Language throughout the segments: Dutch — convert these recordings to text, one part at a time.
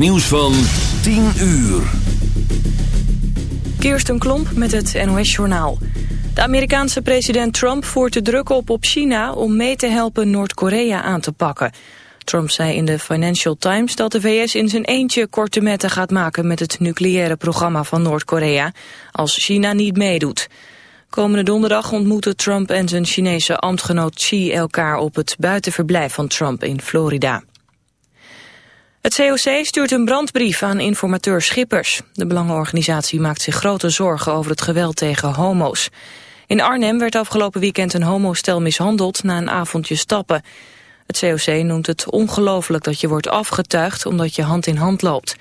Nieuws van 10 uur. Kirsten Klomp met het NOS-journaal. De Amerikaanse president Trump voert de druk op op China... om mee te helpen Noord-Korea aan te pakken. Trump zei in de Financial Times dat de VS in zijn eentje korte metten gaat maken... met het nucleaire programma van Noord-Korea... als China niet meedoet. Komende donderdag ontmoeten Trump en zijn Chinese ambtgenoot Xi elkaar... op het buitenverblijf van Trump in Florida. Het COC stuurt een brandbrief aan informateur Schippers. De belangenorganisatie maakt zich grote zorgen over het geweld tegen homo's. In Arnhem werd afgelopen weekend een homostel mishandeld na een avondje stappen. Het COC noemt het ongelooflijk dat je wordt afgetuigd omdat je hand in hand loopt.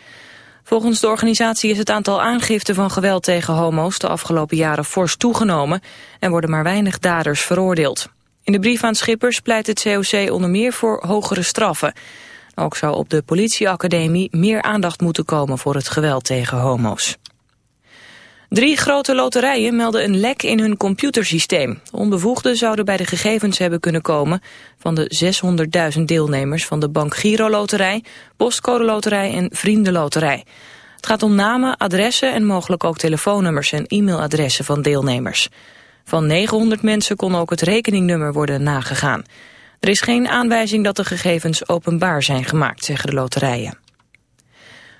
Volgens de organisatie is het aantal aangiften van geweld tegen homo's de afgelopen jaren fors toegenomen en worden maar weinig daders veroordeeld. In de brief aan Schippers pleit het COC onder meer voor hogere straffen. Ook zou op de politieacademie meer aandacht moeten komen voor het geweld tegen homo's. Drie grote loterijen melden een lek in hun computersysteem. Onbevoegden zouden bij de gegevens hebben kunnen komen van de 600.000 deelnemers van de Bank Giro Loterij, Postcode Loterij en Vriendenloterij. Het gaat om namen, adressen en mogelijk ook telefoonnummers en e-mailadressen van deelnemers. Van 900 mensen kon ook het rekeningnummer worden nagegaan. Er is geen aanwijzing dat de gegevens openbaar zijn gemaakt, zeggen de loterijen.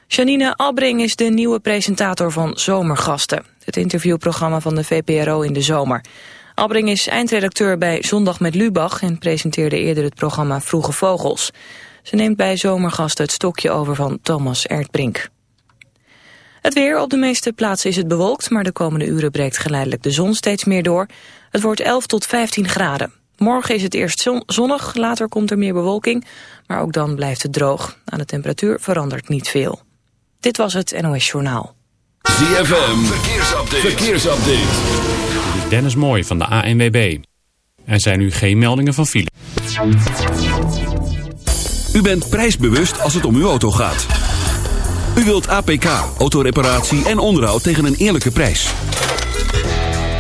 Janine Albring is de nieuwe presentator van Zomergasten. Het interviewprogramma van de VPRO in de zomer. Albring is eindredacteur bij Zondag met Lubach... en presenteerde eerder het programma Vroege Vogels. Ze neemt bij Zomergasten het stokje over van Thomas Erdbrink. Het weer op de meeste plaatsen is het bewolkt... maar de komende uren breekt geleidelijk de zon steeds meer door. Het wordt 11 tot 15 graden. Morgen is het eerst zonnig, later komt er meer bewolking, maar ook dan blijft het droog. Aan de temperatuur verandert niet veel. Dit was het NOS Journaal. ZFM, verkeersupdate. verkeersupdate. Dit is Dennis Mooij van de ANWB. Er zijn nu geen meldingen van file. U bent prijsbewust als het om uw auto gaat. U wilt APK, autoreparatie en onderhoud tegen een eerlijke prijs.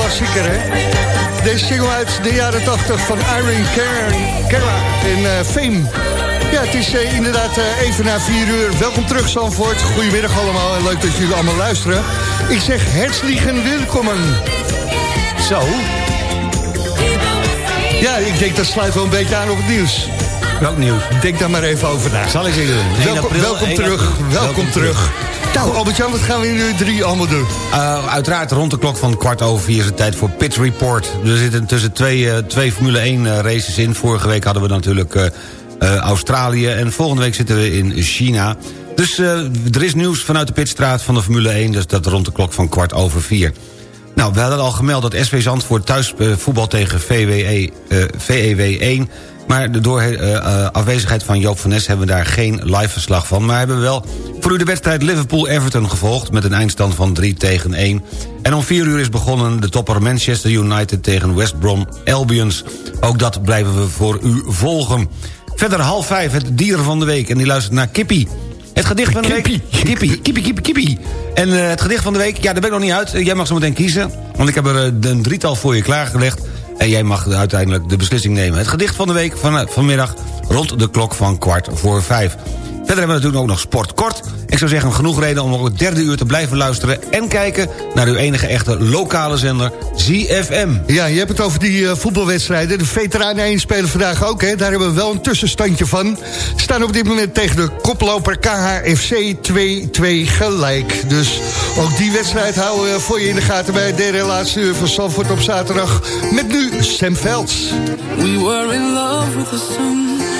Klassieker, hè? Deze single uit de jaren 80 van Irene Kera in uh, Fame. Ja, het is uh, inderdaad uh, even na 4 uur. Welkom terug, Zandvoort. Goedemiddag allemaal en leuk dat jullie allemaal luisteren. Ik zeg herzlichen welkom. Zo. Ja, ik denk dat sluit wel een beetje aan op het nieuws. Welk nieuws? Denk daar maar even over na. Zal ik zeggen. Welkom, welkom terug, welkom terug. Nou, Albert-Jan, wat gaan we nu drie allemaal doen? Uh, uiteraard rond de klok van kwart over vier is het tijd voor Pit Report. Er zitten tussen twee, uh, twee Formule 1 uh, races in. Vorige week hadden we natuurlijk Australië en volgende week zitten we in China. Dus er is nieuws vanuit de pitstraat van de Formule 1... dus dat rond de klok van kwart over vier. Nou, we hadden al gemeld dat SV Zandvoort thuis voetbal tegen VWE, VEW 1... Maar door uh, afwezigheid van Joop van Nes hebben we daar geen live verslag van. Maar hebben we wel voor u de wedstrijd Liverpool-Everton gevolgd... met een eindstand van 3 tegen 1. En om 4 uur is begonnen de topper Manchester United tegen West Brom Albions. Ook dat blijven we voor u volgen. Verder half 5 het dier van de week. En die luistert naar Kippie. Het gedicht van de week... Kippie, kippie, kippie, kippie. En uh, het gedicht van de week, ja, daar ben ik nog niet uit. Jij mag zo meteen kiezen. Want ik heb er een drietal voor je klaargelegd. En jij mag uiteindelijk de beslissing nemen. Het gedicht van de week van, vanmiddag rond de klok van kwart voor vijf. Verder hebben we natuurlijk ook nog sport kort. Ik zou zeggen, genoeg reden om ook het derde uur te blijven luisteren... en kijken naar uw enige echte lokale zender, ZFM. Ja, je hebt het over die uh, voetbalwedstrijden. De veteranen 1 spelen vandaag ook, hè. Daar hebben we wel een tussenstandje van. Staan op dit moment tegen de koploper KHFC 2-2 gelijk. Dus ook die wedstrijd houden we voor je in de gaten... bij het derde laatste uur van Sanford op zaterdag. Met nu Sam Velds. We were in love with the sun.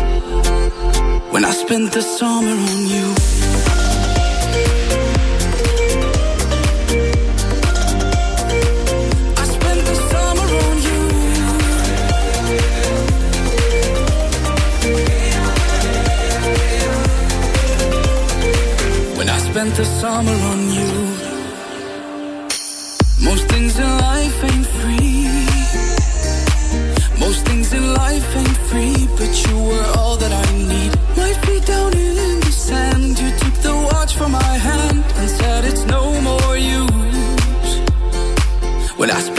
when I spent the summer on you. I spent the summer on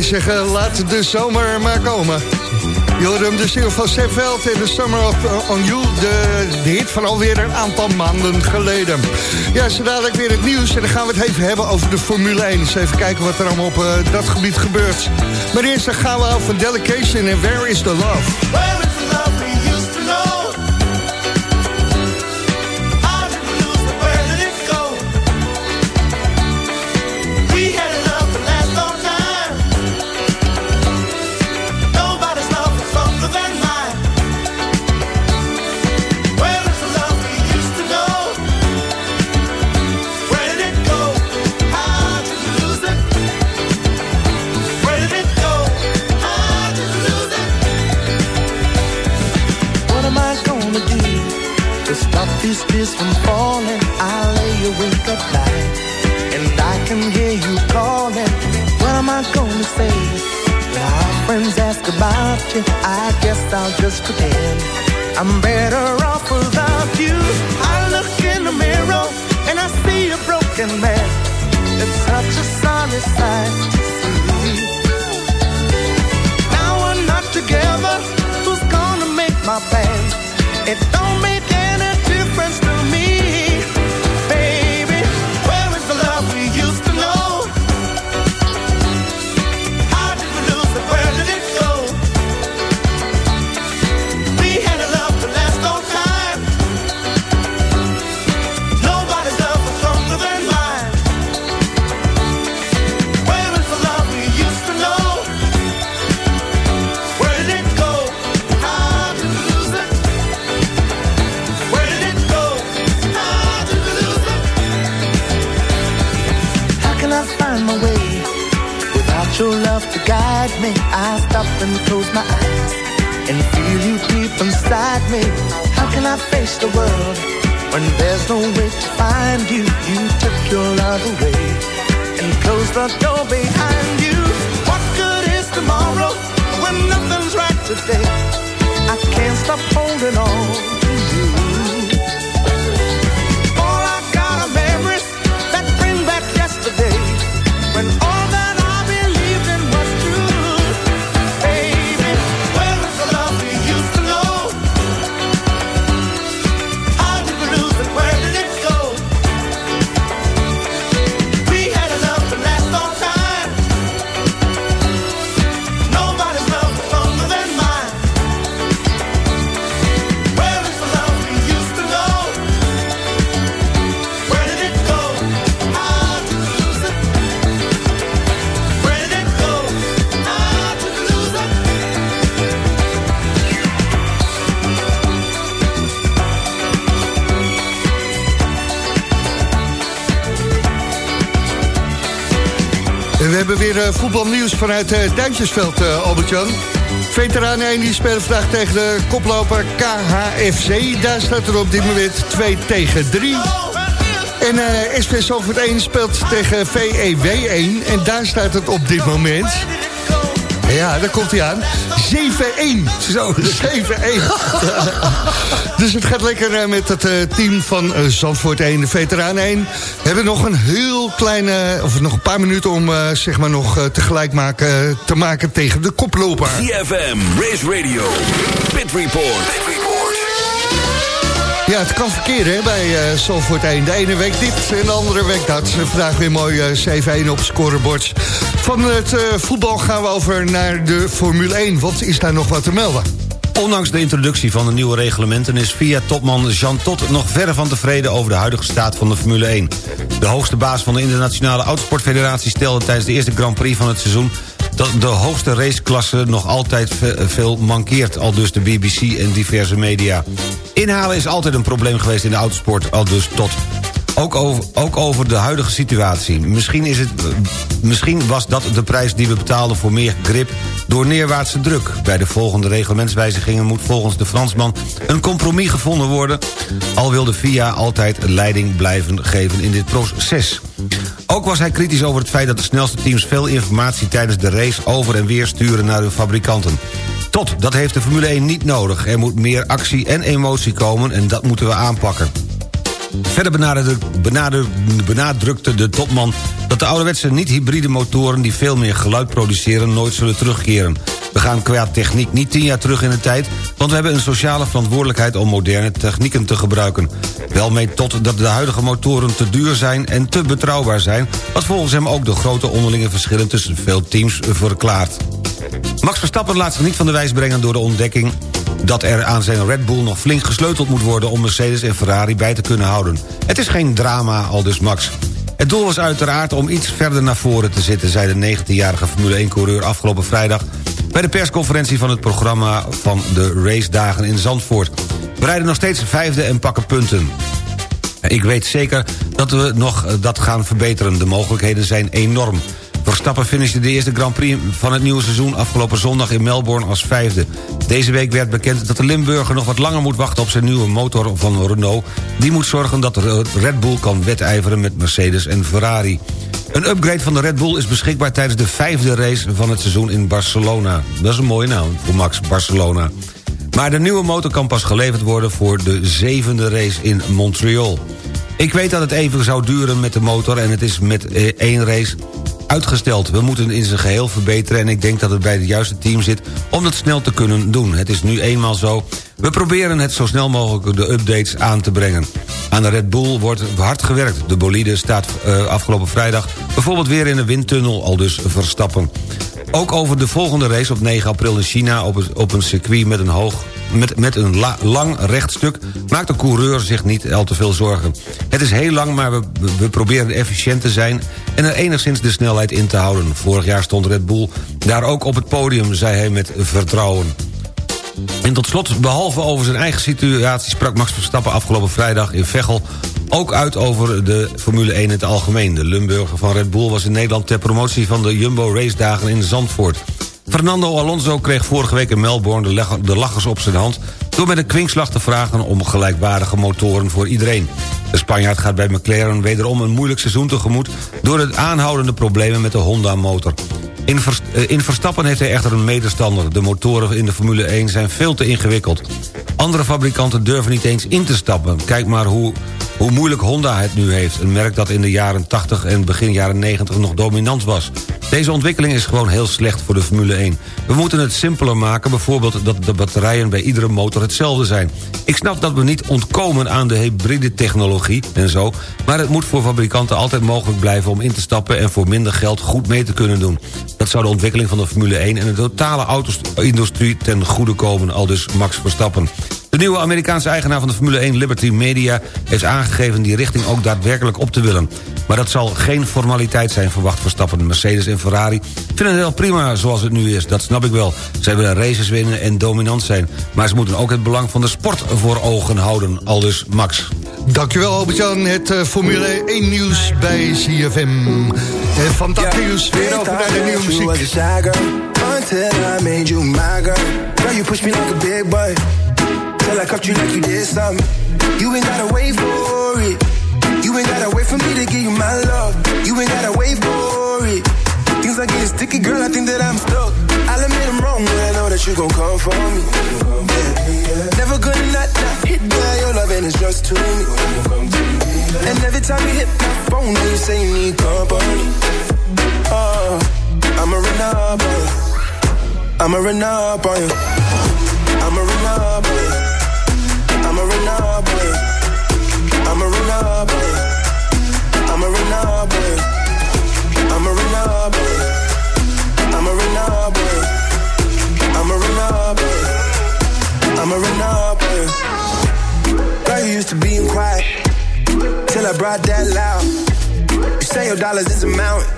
Wij zeggen, laat de zomer maar komen. Joram, de single van Sam Veld en The Summer of, uh, on You. De, de hit van alweer een aantal maanden geleden. Ja, zo dadelijk weer het nieuws. En dan gaan we het even hebben over de Formule 1. Dus even kijken wat er allemaal op uh, dat gebied gebeurt. Maar eerst gaan we af van Delegation en? Where is the love I guess I'll just pretend I'm better off without you. I look in the mirror and I see a broken man. It's such a sorry sight we hebben weer eh, voetbalnieuws vanuit uh, Duintjesveld, eh, Albert-Jan. Veteranen 1 die spelen vandaag tegen de koploper KHFC. Daar staat er op dit moment 2 tegen 3. En eh SV Zalvoort 1 speelt tegen VEW 1. En daar staat het op dit moment... Ja, daar komt hij aan. 7-1. Zo, 7-1. dus het gaat lekker eh, met het eh, team van eh, Zandvoort 1, de veteranen 1. We hebben nog een heel kleine, of nog een paar minuten om eh, zeg maar nog tegelijk maken, te maken tegen de koploper. CFM, Race Radio, Pit Report. Ja, het kan verkeren bij eh Zandvoort 1. De ene week dit en de andere week dat. Vandaag weer mooi eh 7-1 op het scorebord. Van het eh, voetbal gaan we over naar de Formule 1. Want is daar nog wat te melden? Ondanks de introductie van de nieuwe reglementen... is FIA-topman Jean Todt nog verre van tevreden... over de huidige staat van de Formule 1. De hoogste baas van de Internationale Autosportfederatie... stelde tijdens de eerste Grand Prix van het seizoen... dat de hoogste raceklasse nog altijd ve- veel mankeert... al dus de BBC en diverse media. Inhalen is altijd een probleem geweest in de autosport... al dus Todt. Ook over, ook over de huidige situatie. Misschien, is het, misschien was dat de prijs die we betaalden voor meer grip door neerwaartse druk. Bij de volgende reglementswijzigingen moet volgens de Fransman een compromis gevonden worden. Al wil de FIA altijd leiding blijven geven in dit proces. Ook was hij kritisch over het feit dat de snelste teams veel informatie tijdens de race over en weer sturen naar hun fabrikanten. Tot, dat heeft de Formule 1 niet nodig. Er moet meer actie en emotie komen en dat moeten we aanpakken. Verder benadrukte, de topman dat de ouderwetse niet-hybride motoren... die veel meer geluid produceren, nooit zullen terugkeren. We gaan qua techniek niet tien jaar terug in de tijd... want we hebben een sociale verantwoordelijkheid om moderne technieken te gebruiken. Wel mee tot dat de huidige motoren te duur zijn en te betrouwbaar zijn... wat volgens hem ook de grote onderlinge verschillen tussen veel teams verklaart. Max Verstappen laat zich niet van de wijs brengen door de ontdekking dat er aan zijn Red Bull nog flink gesleuteld moet worden... om Mercedes en Ferrari bij te kunnen houden. Het is geen drama, al dus Max. Het doel was uiteraard om iets verder naar voren te zitten... zei de 19-jarige Formule 1-coureur afgelopen vrijdag... bij de persconferentie van het programma van de racedagen in Zandvoort. We rijden nog steeds vijfde en pakken punten. Ik weet zeker dat we nog eh, dat gaan verbeteren. De mogelijkheden zijn enorm. Verstappen finishte de eerste Grand Prix van het nieuwe seizoen... afgelopen zondag in Melbourne als vijfde. Deze week werd bekend dat de Limburger nog wat langer moet wachten... op zijn nieuwe motor van Renault. Die moet zorgen dat Red Bull kan wedijveren met Mercedes en Ferrari. Een upgrade van de Red Bull is beschikbaar tijdens de vijfde race van het seizoen in Barcelona. Dat is een mooie naam voor Max, Barcelona. Maar de nieuwe motor kan pas geleverd worden voor de zevende race in Montreal. Ik weet dat het even zou duren met de motor en het is met eh, één race uitgesteld. We moeten in zijn geheel verbeteren en ik denk dat het bij het juiste team zit om dat snel te kunnen doen. Het is nu eenmaal zo. We proberen het zo snel mogelijk de updates aan te brengen. Aan de Red Bull wordt hard gewerkt. De bolide staat uh, afgelopen vrijdag bijvoorbeeld weer in de windtunnel, al dus Verstappen. Ook over de volgende race op 9 april in China... op, op een circuit met een, hoog, met, met een la, lang rechtstuk... maakt de coureur zich niet al te veel zorgen. Het is heel lang, maar we, we proberen efficiënt te zijn... en er enigszins de snelheid in te houden. Vorig jaar stond Red Bull daar ook op het podium, zei hij met vertrouwen. En tot slot, behalve over zijn eigen situatie... sprak Max Verstappen afgelopen vrijdag in Veghel... ook uit over de Formule 1 in het algemeen. De Lumburger van Red Bull was in Nederland... ter promotie van de Jumbo Race Dagen in Zandvoort. Fernando Alonso kreeg vorige week in Melbourne de lachers op zijn hand... door met een kwinkslag te vragen om gelijkwaardige motoren voor iedereen. De Spanjaard gaat bij McLaren wederom een moeilijk seizoen tegemoet... door de aanhoudende problemen met de Honda-motor. In, eh, in Verstappen heeft hij echter een medestander. De motoren in de Formule 1 zijn veel te ingewikkeld. Andere fabrikanten durven niet eens in te stappen. Kijk maar hoe, hoe moeilijk Honda het nu heeft. Een merk dat in de jaren 80 en begin jaren 90 nog dominant was. Deze ontwikkeling is gewoon heel slecht voor de Formule 1. We moeten het simpeler maken, bijvoorbeeld dat de batterijen bij iedere motor hetzelfde zijn. Ik snap dat we niet ontkomen aan de hybride technologie en zo... maar het moet voor fabrikanten altijd mogelijk blijven om in te stappen... en voor minder geld goed mee te kunnen doen. Dat zou de ontwikkeling van de Formule 1 en de totale auto-industrie ten goede komen, al dus Max Verstappen. De nieuwe Amerikaanse eigenaar van de Formule 1 Liberty Media... heeft aangegeven die richting ook daadwerkelijk op te willen. Maar dat zal geen formaliteit zijn, verwacht Verstappen. Mercedes en Ferrari vinden het wel prima zoals het nu is. Dat snap ik wel. Zij willen races winnen en dominant zijn. Maar ze moeten ook het belang van de sport voor ogen houden. Aldus Max. Dankjewel Albert-Jan, het uh, Formule 1 nieuws bij CFM. En van dat nieuws weer over naar de nieuwe muziek. Until I made you my girl. Girl, you push me like a big boy. Till I cuffed you like you did something. You ain't gotta wait for it. You ain't gotta wait for me to give you my love. You ain't gotta wait for it. Things are getting sticky, girl. I think that I'm stuck. I'll admit I'm wrong, but I know that you gon' come for me. Yeah. Never gonna not, not hit that. Your loving is just too me. And every time you hit my phone, you say you need company. Uh, oh, I'm a run up on you. I'm a run up on you. I'm a run up on you a Renably. I'm a Renably. I'm a Renably. I'm a Renably. I'm a Renably. I'm a Renably. I'm a Renably. Girl, you used to being quiet till I brought that loud. You say your dollars is a mountain,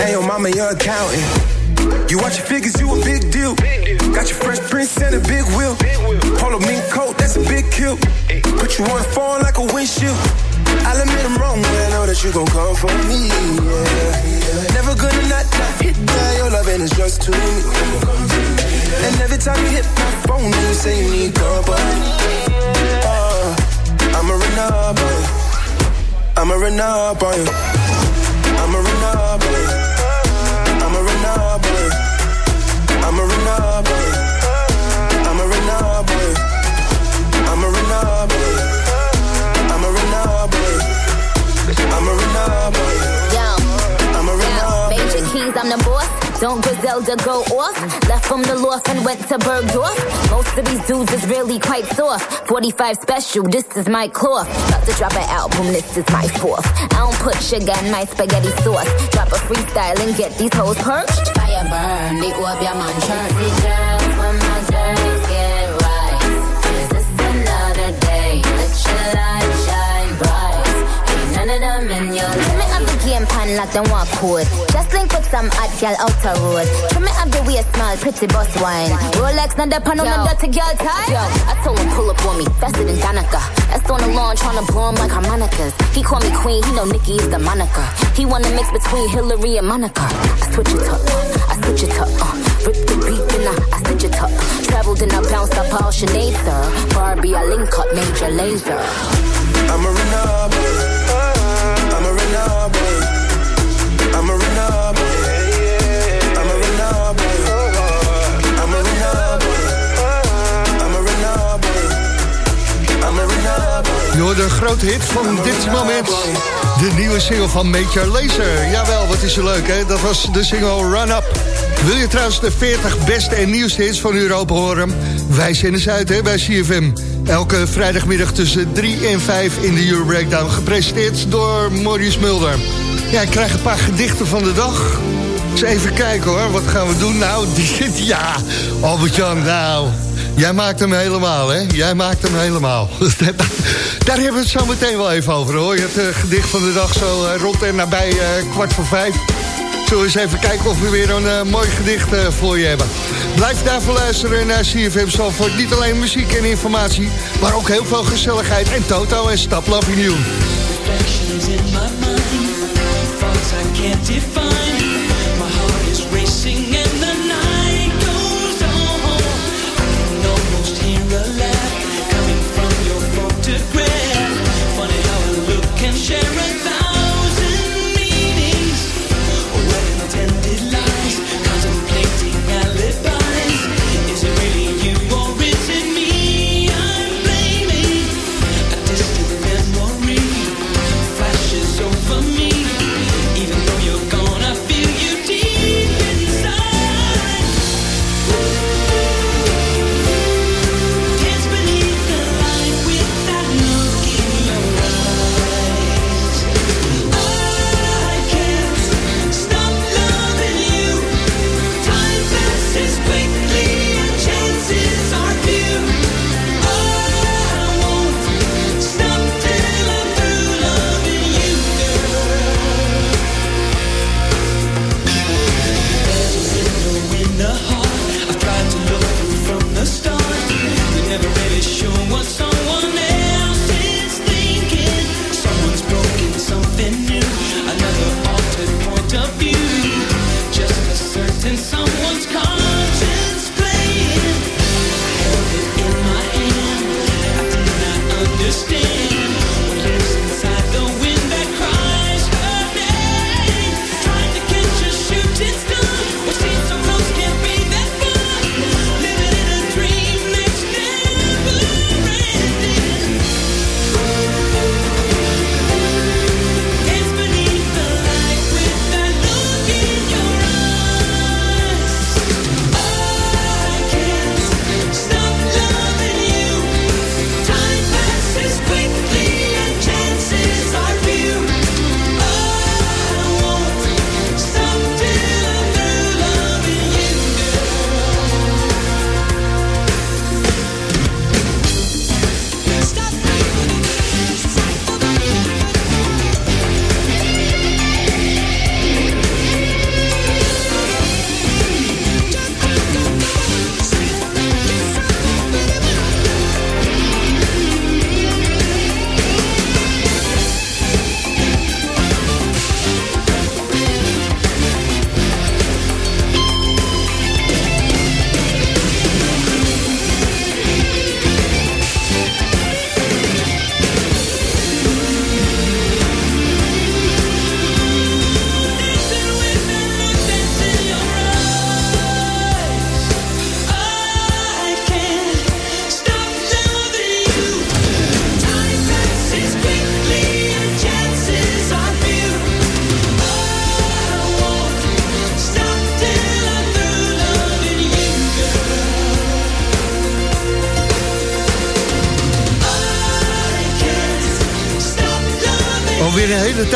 and your mama your accountant. You watch your figures, you a big deal. Got your fresh prince and a big wheel. Polo mink coat, that's a big kill. Put you on the phone like a windshield. I'll admit I'm wrong, but I know that you gon' come for me. Yeah. Never gonna not, not hit that. Your loving is just too me. And every time you hit my phone, you say you need company. Uh, I'ma run up on you. I'ma run up on you. I'ma run up on you. Don't Griselda go off? Left from the loft and went to Bergdorf. Most of these dudes is really quite soft. 45 special, this is my cloth. About to drop an album, this is my fourth. I don't put sugar in my spaghetti sauce. Drop a freestyle and get these hoes perched. Fire burn, they up your man day? Let your them in your Limit of the pan like them walk code. Just link with some hot girl out the road. Try me have the waist small, pretty boss wine. Rolex, not the pan on the dirty girl tie. Yo, I told him pull up on me, faster than Danica. That's on the lawn, tryna blow him like harmonicas. He call me queen, he know Nikki is the moniker. He wanna mix between Hillary and Monica. I switch it up, I switch it up. Uh, rip the beat, and I, I switch it up. Traveled and I bounced up all Sinead, sir. Barbie, I link up, major laser. I'm a renegade. Hoort een grote hit van dit moment. De nieuwe single van Major Lazer. Jawel, wat is er leuk, hè? Dat was de single Run Up. Wil je trouwens de 40 beste en nieuwste hits van Europa horen? Wij zenden ze uit, hè, bij CFM. Elke vrijdagmiddag tussen 3 en 5 in de Euro Breakdown. Gepresenteerd door Maurice Mulder. Ja, ik krijg een paar gedichten van de dag. Eens even kijken hoor, wat gaan we doen? Nou, die, ja, Albert-Jan, nou... Jij maakt hem helemaal, hè? Jij maakt hem helemaal. Daar hebben we het zo meteen wel even over, hoor. Je het gedicht van de dag zo eh, rond en nabij eh, kwart voor vijf. Zullen we eens even kijken of we weer een eh, mooi gedicht eh, voor je hebben. Blijf daarvoor luisteren naar CFM Zalvoort. Niet alleen muziek en informatie, maar ook heel veel gezelligheid. En Toto en Stap reflections in Share sharing.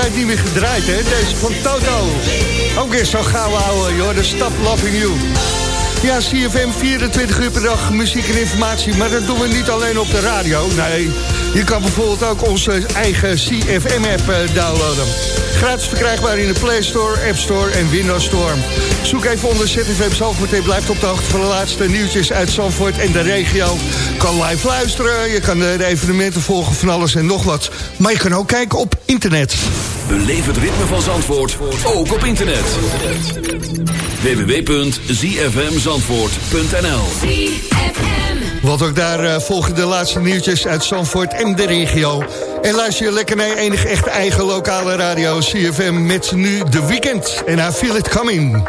Tijd niet meer gedraaid, hè? Deze van Toto. Ook weer zo gauw houden, joh. De Stop Loving You. Ja, CFM 24 uur per dag, muziek en informatie. Maar dat doen we niet alleen op de radio. Nee, Je kan bijvoorbeeld ook onze eigen CFM-app eh, downloaden. Gratis verkrijgbaar in de Play Store, App Store en Windows Store. Zoek even onder ZFM Zandvoort en blijft op de hoogte van de laatste nieuwtjes uit Zandvoort en de regio. Je kan live luisteren, je kan de evenementen volgen van alles en nog wat. Maar je kan ook kijken op internet. Beleef het ritme van Zandvoort, ook op internet. www.zfmzandvoort.nl Want ook daar eh, volg je de laatste nieuwtjes uit Zandvoort en de regio. En luister je lekker naar enige echte eigen lokale radio CFM met nu de weekend. En I feel it coming.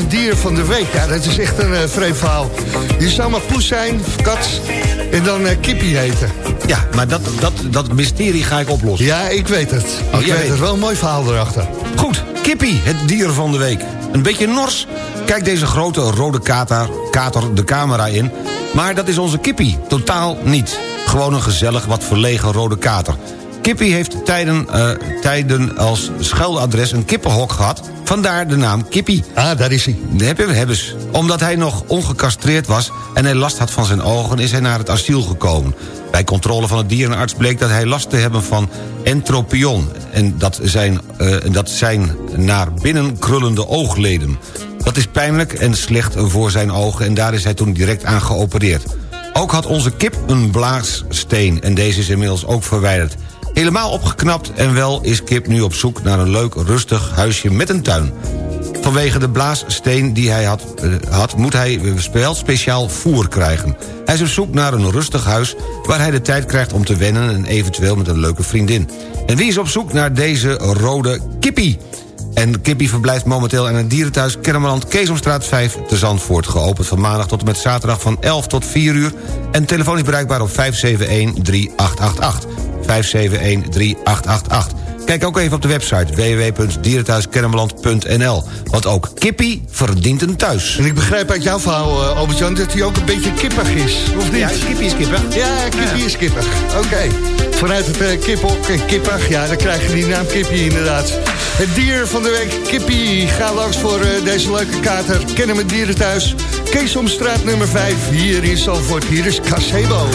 Het dier van de week. Ja, dat is echt een uh, vreemd verhaal. Je zou maar poes zijn, kat en dan uh, kippie heten. Ja, maar dat, dat, dat mysterie ga ik oplossen. Ja, ik weet het. Oh, ik weet het. Wel een mooi verhaal erachter. Goed, Kippie, het dier van de week. Een beetje nors. Kijk deze grote rode kater, kater de camera in. Maar dat is onze Kippie totaal niet. Gewoon een gezellig, wat verlegen rode kater. Kippie heeft tijden, eh, tijden als schuiladres een kippenhok gehad... Vandaar de naam Kippie. Ah, daar is hij. Hebben we, hebben ze. Omdat hij nog ongecastreerd was en hij last had van zijn ogen... is hij naar het asiel gekomen. Bij controle van de dierenarts bleek dat hij last te hebben van entropion... en dat zijn, eh, en dat zijn naar binnen krullende oogleden. Dat is pijnlijk en slecht voor zijn ogen... en daar is hij toen direct aan geopereerd. Ook had onze kip een blaassteen en deze is inmiddels ook verwijderd. Helemaal opgeknapt en wel is Kip nu op zoek naar een leuk rustig huisje met een tuin. Vanwege de blaassteen die hij had, eh, had moet hij wel speciaal voer krijgen. Hij is op zoek naar een rustig huis waar hij de tijd krijgt om te wennen... en eventueel met een leuke vriendin. En wie is op zoek naar deze rode kippie? En Kippie verblijft momenteel in het dierenthuis Kennemerland Keesomstraat 5 te Zandvoort. Geopend van maandag tot en met zaterdag van 11 tot 4 uur. En telefonisch bereikbaar op 571-3888. 571-3888. Kijk ook even op de website www.dierenthuiskennemerland.nl. Want ook Kippie verdient een thuis. En ik begrijp uit jouw verhaal, uh, Albert-Jan, dat hij ook een beetje kippig is. Of niet? Ja, Kippie is kippig. Ja, Kippie is kippig. Oké. Vanuit het uh, kiphok en kippig, ja, dan krijg je die naam Kippie inderdaad. Het dier van de week, Kippie. Ga langs voor uh, deze leuke kater. Kennen we dieren thuis. Keesomstraat nummer 5, hier in Zalvoort. Hier is Casebo.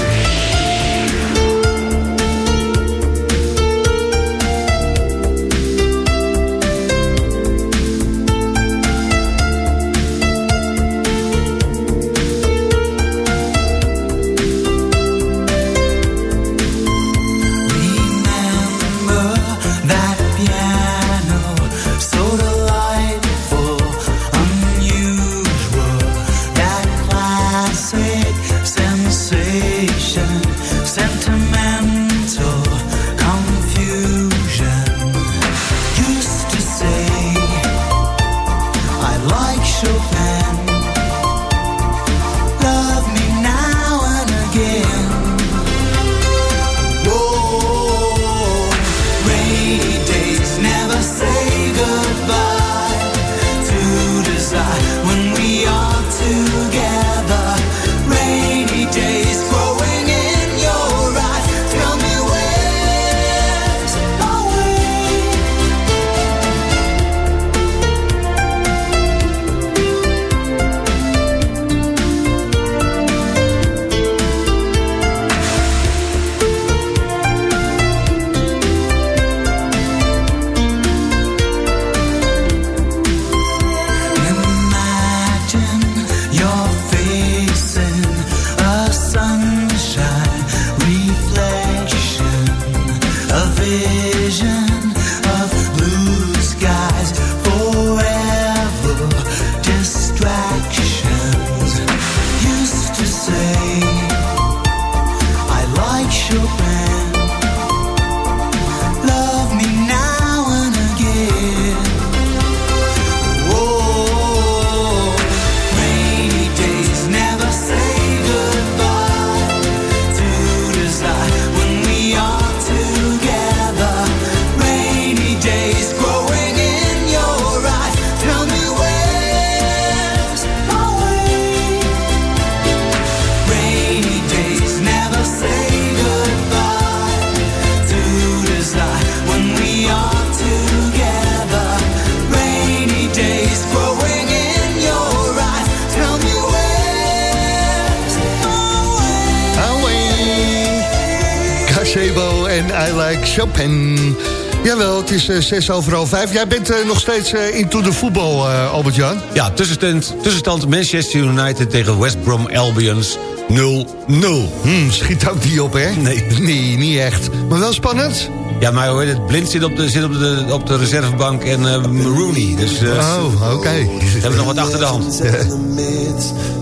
Chopin. Jawel, het is eh, zes overal vijf. Jij bent eh, nog steeds eh, into de voetbal, Albert-Jan. Ja, tussenstand, tussenstand Manchester United tegen West Brom Albions 0-0. Hmm, schiet ook niet op, hè? Nee. Nee, niet echt. Maar wel spannend. Ja, maar hoe heet het? Blind zit op de, zit op de, op de reservebank en eh, Rooney. Dus eh, Oh, oké. ze hebben nog wat achter de hand.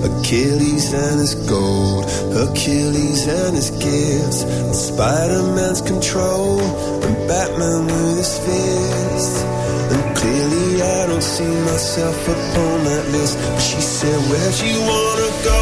Achilles and his gold, Achilles and his gifts, Spider-Man's control, and Batman with his fist. And clearly I don't see myself upon that list. But she said, where'd you wanna go?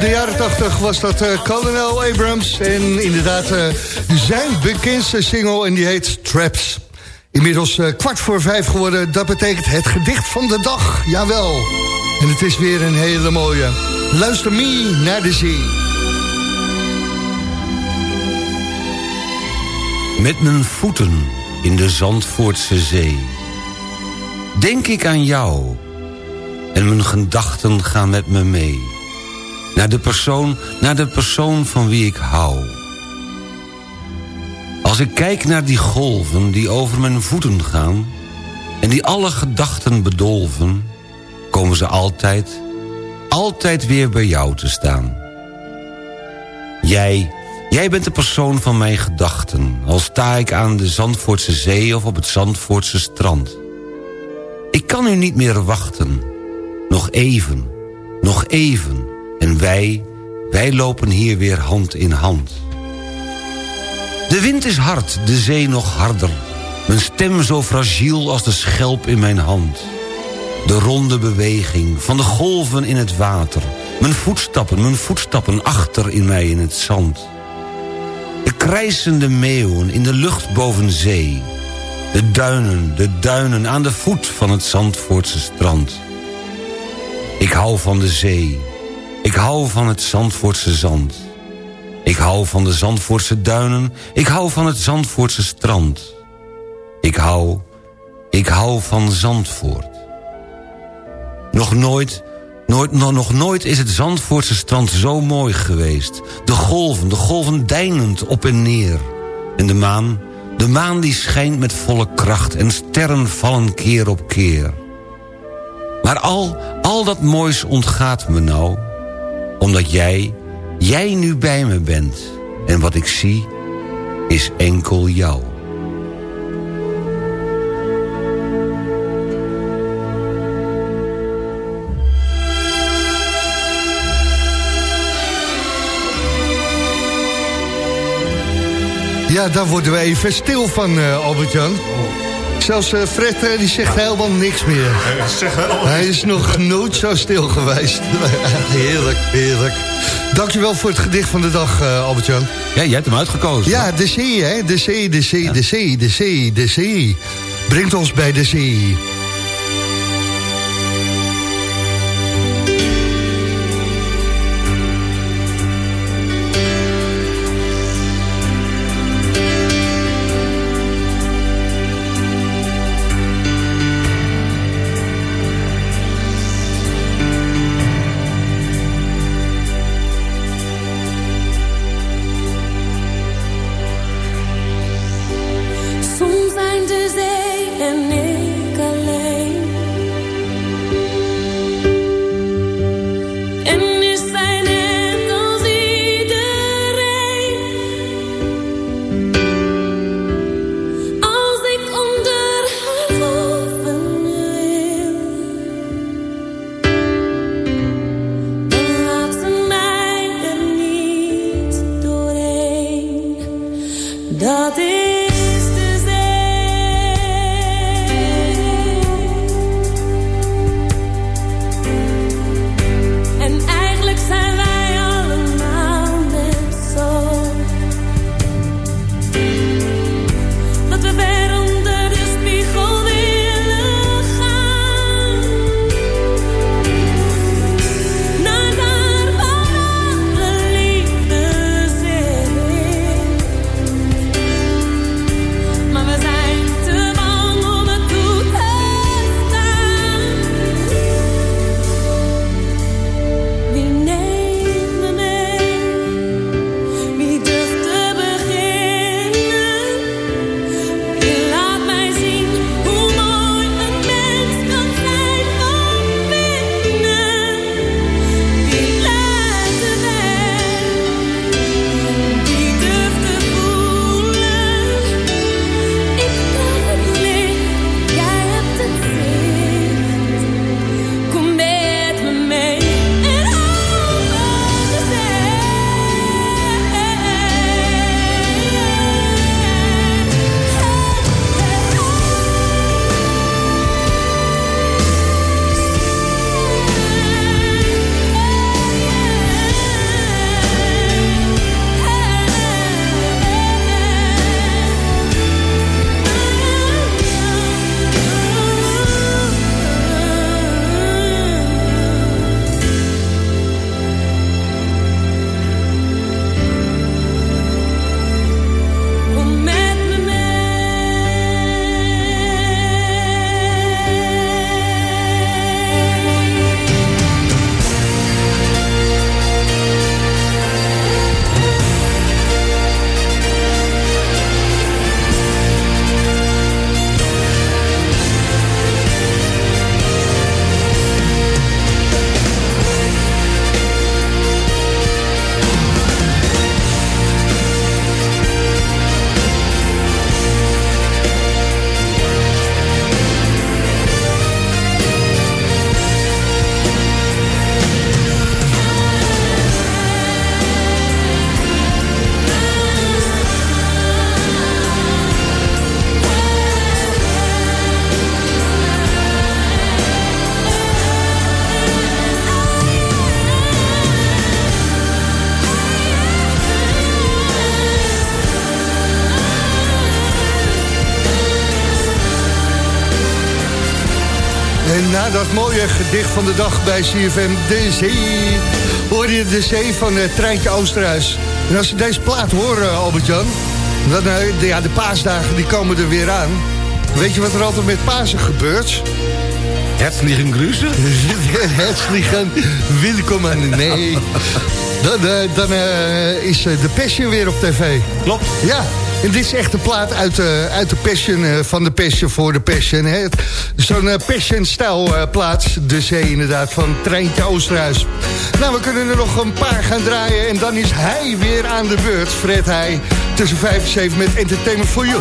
De jaren 80 was dat uh, Colonel Abrams. En inderdaad uh, zijn bekendste single en die heet Traps. Inmiddels uh, kwart voor vijf geworden. Dat betekent het gedicht van de dag. Jawel. En het is weer een hele mooie. Luister me naar de zee. Met mijn voeten in de Zandvoortse zee. Denk ik aan jou. En mijn gedachten gaan met me mee. Naar de persoon, naar de persoon van wie ik hou. Als ik kijk naar die golven die over mijn voeten gaan... en die alle gedachten bedolven... komen ze altijd, altijd weer bij jou te staan. Jij, jij bent de persoon van mijn gedachten... al sta ik aan de Zandvoortse zee of op het Zandvoortse strand. Ik kan u niet meer wachten. Nog even, nog even. En wij, wij lopen hier weer hand in hand. De wind is hard, de zee nog harder. Mijn stem zo fragiel als de schelp in mijn hand. De ronde beweging van de golven in het water. Mijn voetstappen, mijn voetstappen achter in mij in het zand. De krijsende meeuwen in de lucht boven zee. De duinen, de duinen aan de voet van het Zandvoortse strand. Ik hou van de zee. Ik hou van het Zandvoortse zand. Ik hou van de Zandvoortse duinen. Ik hou van het Zandvoortse strand. Ik hou, ik hou van Zandvoort. Nog nooit, nooit, nog, nooit is het Zandvoortse strand zo mooi geweest. De golven, de golven deinend op en neer. En de maan, de maan die schijnt met volle kracht... en sterren vallen keer op keer. Maar al, al dat moois ontgaat me nou... omdat jij, jij nu bij me bent. En wat ik zie, is enkel jou. Ja, daar worden we even stil van, uh, Albert-Jan. Zelfs uh, Fred uh, die zegt helemaal niks meer. Hij is nog nooit zo stil geweest. heerlijk, heerlijk. Dankjewel voor het gedicht van de dag, Albert-Jan. Ja, jij hebt hem uitgekozen. Ja, de zee, hè. De zee, de zee, ja. de zee, de zee, de zee. Brengt ons bij de zee. Gedicht van de dag bij CFM De Zee... hoor je de zee van uh, Treintje Oosterhuis. En als je deze plaat hoort, uh, Albert-Jan... dan uh, de, ja, de paasdagen die komen er weer aan. Weet je wat er altijd met Pasen gebeurt? Herzlichen Grüße? Herzlichen Willkommen. Nee. Dan, dan is de Passion weer op tv. Klopt. Ja. En dit is echt een plaat uit, uh, uit de Passion, uh, van de Passion voor de Passion. Zo'n uh, Passion-stijl plaat, de zee inderdaad, van Treintje Oosterhuis. Nou, we kunnen er nog een paar gaan draaien en dan is hij weer aan de beurt. Fred Heij, tussen 5 en 7 met Entertainment for You.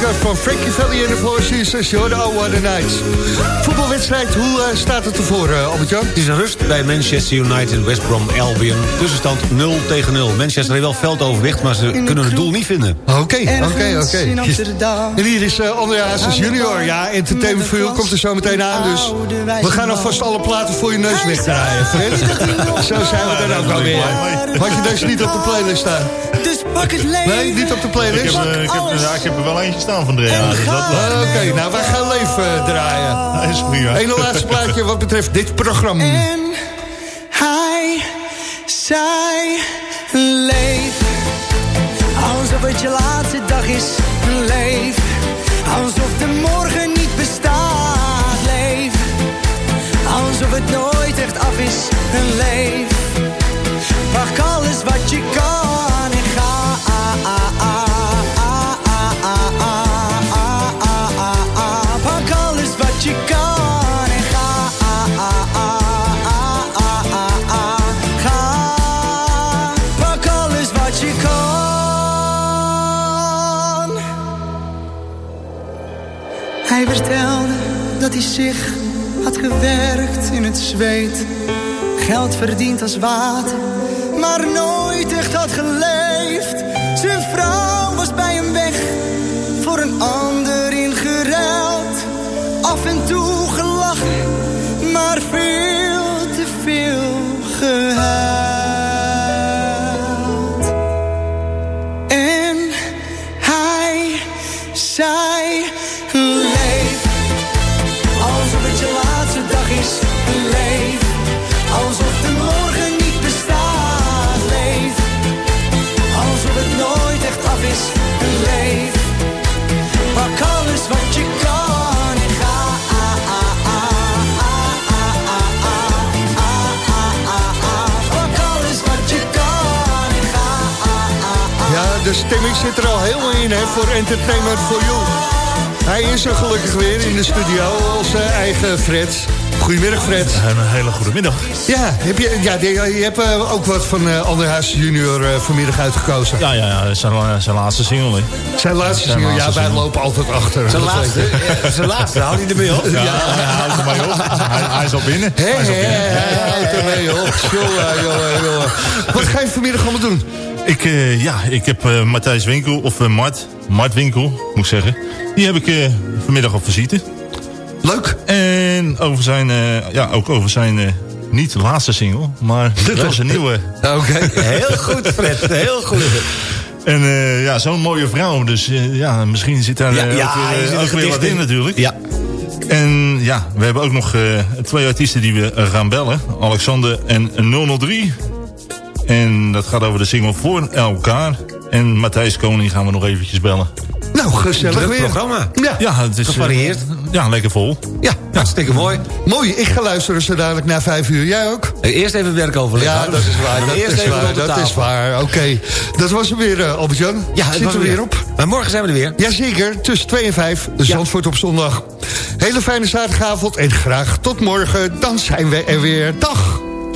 Klassieker van Frankie Valley en de Four Seasons. Jordan, oh, what a night. Voetbalwedstrijd, hoe uh, staat het ervoor, uh, Albert-Jan? Het is een rust bij Manchester United, West Brom, Albion. Tussenstand 0 tegen 0. Manchester heeft wel veldoverwicht, maar ze kunnen het doel niet vinden. Oké, oké, oké. En hier is uh, André Hazes junior. Ja, Entertainment for You komt er zo meteen aan, dus... We gaan alvast alle platen voor je neus wegdraaien, Fred. zo zijn we er ook alweer. Had je deze niet op de playlist staan? Dus pak het leven. Nee, niet op de playlist? Ik heb, uh, ik heb, ja, ik heb er wel eentje staan van Drea. Dus uh, Oké, okay, nou wij gaan leven uh, draaien. Dat is prima. Eén laatste plaatje wat betreft dit programma. En hij zei, leef. Alsof het je laatste dag is, leef. Alsof de morgen niet bestaat, leef. Alsof het nooit echt af is, leef. Pak alles wat je kan. Hij vertelde dat hij zich had gewerkt in het zweet. Geld verdiend als water, maar nooit stemming zit er al helemaal in hè, voor Entertainment for You. Hij is er gelukkig weer in de studio, onze eigen Fred. Goedemiddag Fred. Een hele goede middag. Ja, heb je, ja je hebt eh, ook wat van eh Anderhuis junior eh, vanmiddag uitgekozen. Ja, ja, ja zijn, zijn laatste single. hè. Zijn laatste Zijn single, ja, laatste wij single. lopen altijd achter. Zijn laatste, ja, zijn laatste, houdt hij ermee op? Ja, hij houdt ermee op. Hij, hij is al binnen. Hé, Hij is al hé, binnen. hé, houdt ermee op. Jongen, jongen, jongen. Wat ga je vanmiddag allemaal doen? Ik, eh, ja, ik heb eh, Matthijs Winkel, of eh, Mart, Mart Winkel, moet ik zeggen. Die heb ik vanmiddag op visite. Leuk. En over zijn, ja, ook over zijn niet laatste single, maar wel zijn nieuwe. Oké. Heel goed, Fred, heel goed. En ja, zo'n mooie vrouw, dus ja, misschien zit daar Ja, eh, ja, ook, ook weer wat in in. natuurlijk. Ja. En ja, we hebben ook nog twee artiesten die we gaan bellen. Alexander en 003. En dat gaat over de single Voor Elkaar. En Matthijs Koning gaan we nog eventjes bellen. Nou, gezellig weer. programma. Ja. Ja, het is... eh, Gevarieerd. ja, lekker vol. Ja, hartstikke mooi. Mooi, ik ga luisteren zo dadelijk na vijf uur. Jij ook? Eerst even werk overleggen. Ja, dat is waar. Dat Eerst is even waar, op de dat is waar. Oké, dat was hem weer, eh, Albert-Jan. Ja, het Zit was er weer op? Maar morgen zijn we er weer. Jazeker, tussen 2 en 5, Zandvoort op zondag. Hele fijne zaterdagavond en graag tot morgen. Dan zijn we er weer. Dag.